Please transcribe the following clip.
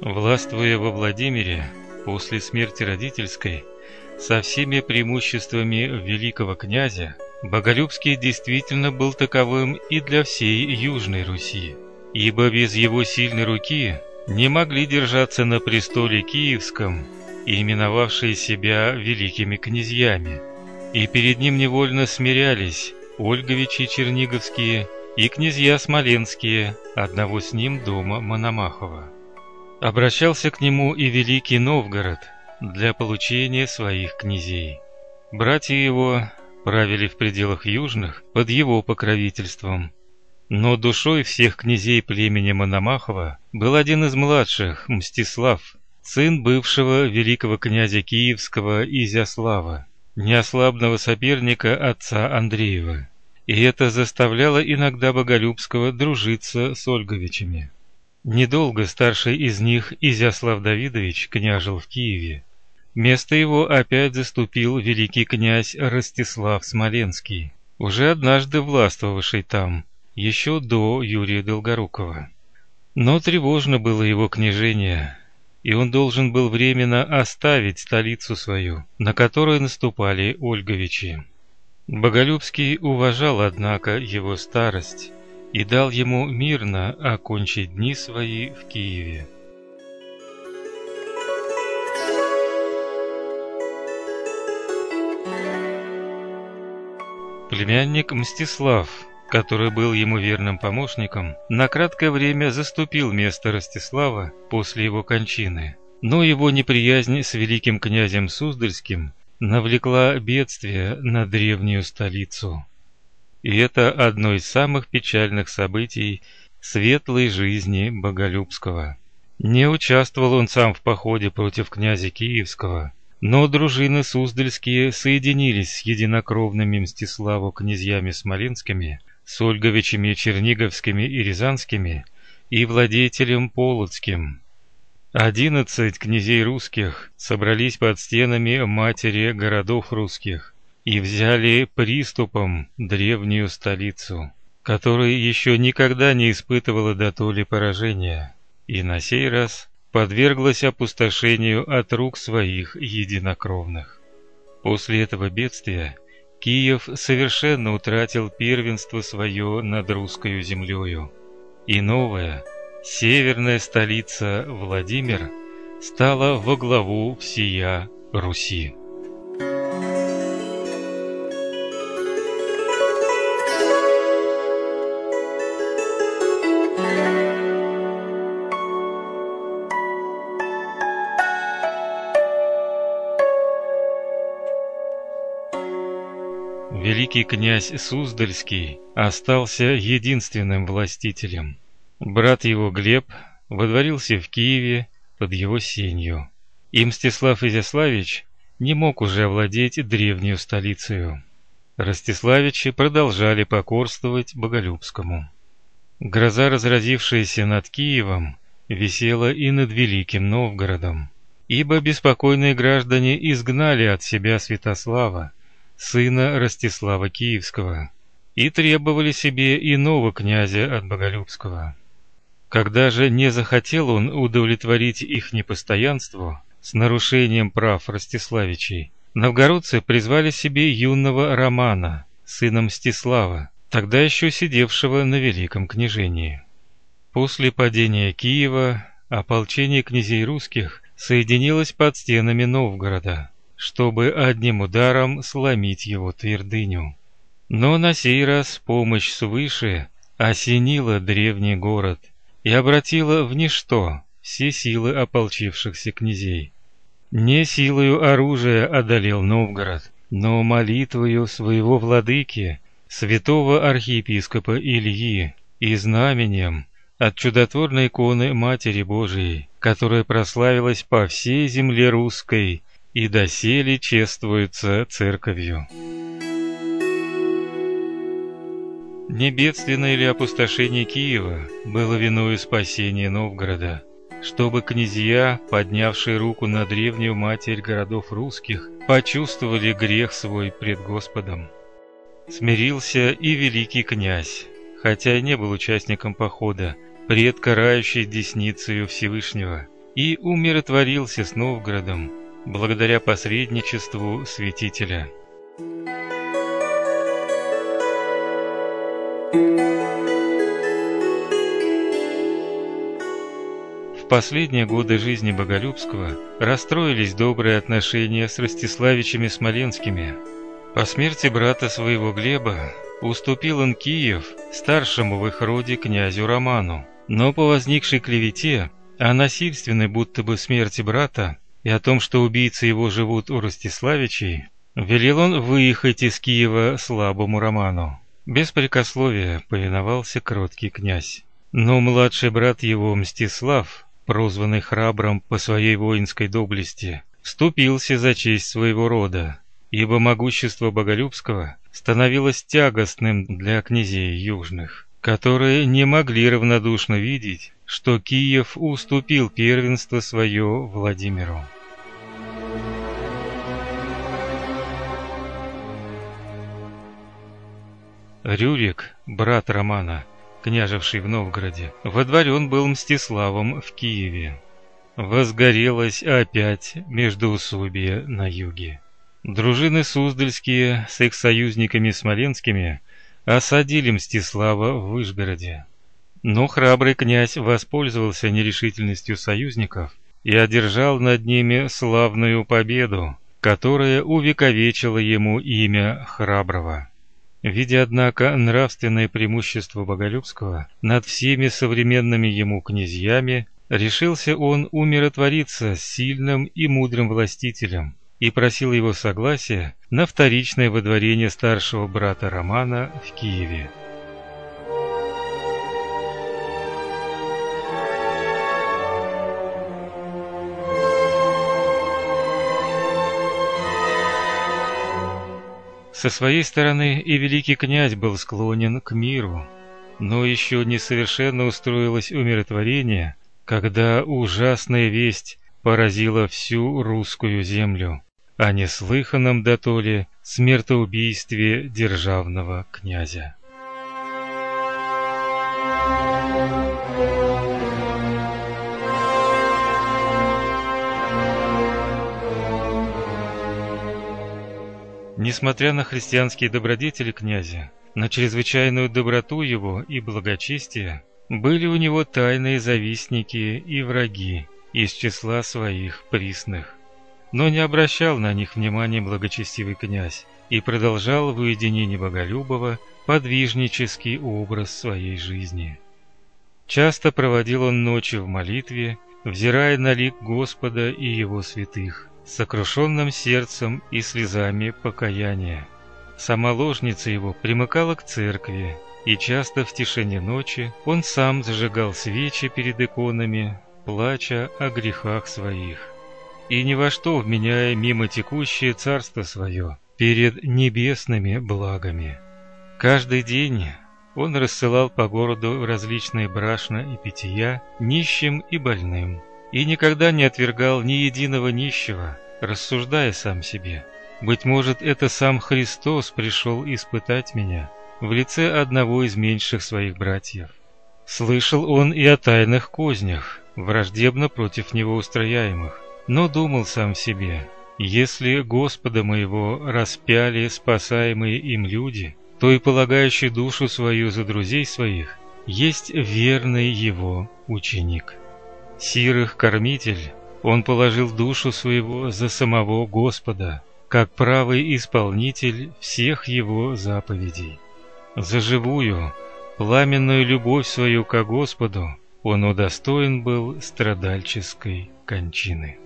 Властвуя во Владимире после смерти родительской, со всеми преимуществами великого князя, Боголюбский действительно был таковым и для всей Южной Руси, ибо без его сильной руки не могли держаться на престоле киевском именовавшие себя великими князьями, и перед ним невольно смирялись Ольговичи Черниговские и князья Смоленские одного с ним дома Мономахова. Обращался к нему и великий Новгород для получения своих князей. Братья его правили в пределах южных под его покровительством. Но душой всех князей племени Мономахова был один из младших, Мстислав, сын бывшего великого князя Киевского Изяслава, неослабного соперника отца Андреева. И это заставляло иногда Боголюбского дружиться с Ольговичами. Недолго старший из них, Изяслав Давидович, княжил в Киеве. Место его опять заступил великий князь Ростислав Смоленский, уже однажды властвовавший там, еще до Юрия Долгорукова. Но тревожно было его княжение, и он должен был временно оставить столицу свою, на которую наступали Ольговичи. Боголюбский уважал, однако, его старость и дал ему мирно окончить дни свои в Киеве. Племянник Мстислав который был ему верным помощником, на краткое время заступил место Ростислава после его кончины. Но его неприязнь с великим князем Суздальским навлекла бедствие на древнюю столицу. И это одно из самых печальных событий светлой жизни Боголюбского. Не участвовал он сам в походе против князя Киевского, но дружины Суздальские соединились с единокровными Мстиславу князьями Смоленскими с Ольговичами Черниговскими и Рязанскими и владетелем Полоцким. Одиннадцать князей русских собрались под стенами матери городов русских и взяли приступом древнюю столицу, которая еще никогда не испытывала до толи поражения, и на сей раз подверглась опустошению от рук своих единокровных. После этого бедствия Киев совершенно утратил первенство свое над русской землею, и новая северная столица Владимир стала во главу всея Руси. Великий князь Суздальский остался единственным властителем. Брат его Глеб водворился в Киеве под его сенью. И Мстислав Изяславич не мог уже овладеть древнюю столицей. Ростиславичи продолжали покорствовать Боголюбскому. Гроза, разразившаяся над Киевом, висела и над великим Новгородом, ибо беспокойные граждане изгнали от себя Святослава, сына Ростислава Киевского, и требовали себе иного князя от Боголюбского. Когда же не захотел он удовлетворить их непостоянству с нарушением прав Ростиславичей, новгородцы призвали себе юного Романа, сына Мстислава, тогда еще сидевшего на великом княжении. После падения Киева ополчение князей русских соединилось под стенами Новгорода чтобы одним ударом сломить его твердыню. Но на сей раз помощь свыше осенила древний город и обратила в ничто все силы ополчившихся князей. Не силою оружия одолел Новгород, но молитвою своего владыки, святого архиепископа Ильи, и знаменем от чудотворной иконы Матери Божией, которая прославилась по всей земле русской и доселе чествуется церковью. Не бедственное ли опустошение Киева было виною спасения Новгорода, чтобы князья, поднявшие руку на древнюю матерь городов русских, почувствовали грех свой пред Господом. Смирился и великий князь, хотя и не был участником похода, пред карающей десницею Всевышнего, и умиротворился с Новгородом благодаря посредничеству святителя. В последние годы жизни Боголюбского расстроились добрые отношения с Ростиславичами Смоленскими. По смерти брата своего Глеба уступил он Киев старшему в их роде князю Роману. Но по возникшей клевете о насильственной будто бы смерти брата и о том, что убийцы его живут у Ростиславичей, велел он выехать из Киева слабому Роману. Без прикословия повиновался кроткий князь. Но младший брат его Мстислав прозванный храбрым по своей воинской доблести, вступился за честь своего рода, ибо могущество Боголюбского становилось тягостным для князей южных, которые не могли равнодушно видеть, что Киев уступил первенство свое Владимиру. Рюрик, брат Романа, княжевший в Новгороде, водворен был Мстиславом в Киеве. Возгорелось опять междоусобие на юге. Дружины Суздальские с их союзниками смоленскими осадили Мстислава в Вышгороде. Но храбрый князь воспользовался нерешительностью союзников и одержал над ними славную победу, которая увековечила ему имя храброго. Видя, однако, нравственное преимущество Боголюбского над всеми современными ему князьями, решился он умиротвориться с сильным и мудрым властителем и просил его согласия на вторичное водворение старшего брата Романа в Киеве. Со своей стороны и великий князь был склонен к миру, но еще не совершенно устроилось умиротворение, когда ужасная весть поразила всю русскую землю о неслыханном дотоле смертоубийстве державного князя. Несмотря на христианские добродетели князя, на чрезвычайную доброту его и благочестие, были у него тайные завистники и враги из числа своих присных. Но не обращал на них внимания благочестивый князь и продолжал в уединении Боголюбова подвижнический образ своей жизни. Часто проводил он ночи в молитве, взирая на лик Господа и его святых сокрушенным сердцем и слезами покаяния. Сама ложница его примыкала к церкви, и часто в тишине ночи он сам зажигал свечи перед иконами, плача о грехах своих. И ни во что вменяя мимо текущее царство свое перед небесными благами. Каждый день он рассылал по городу различные брашна и питья нищим и больным, и никогда не отвергал ни единого нищего, рассуждая сам себе. Быть может, это сам Христос пришел испытать меня в лице одного из меньших своих братьев. Слышал он и о тайных кознях, враждебно против него устрояемых, но думал сам себе: если Господа моего распяли спасаемые им люди, то и полагающий душу свою за друзей своих есть верный его ученик. Сирых кормитель, он положил душу своего за самого Господа, как правый исполнитель всех его заповедей. За живую, пламенную любовь свою к Господу он удостоен был страдальческой кончины.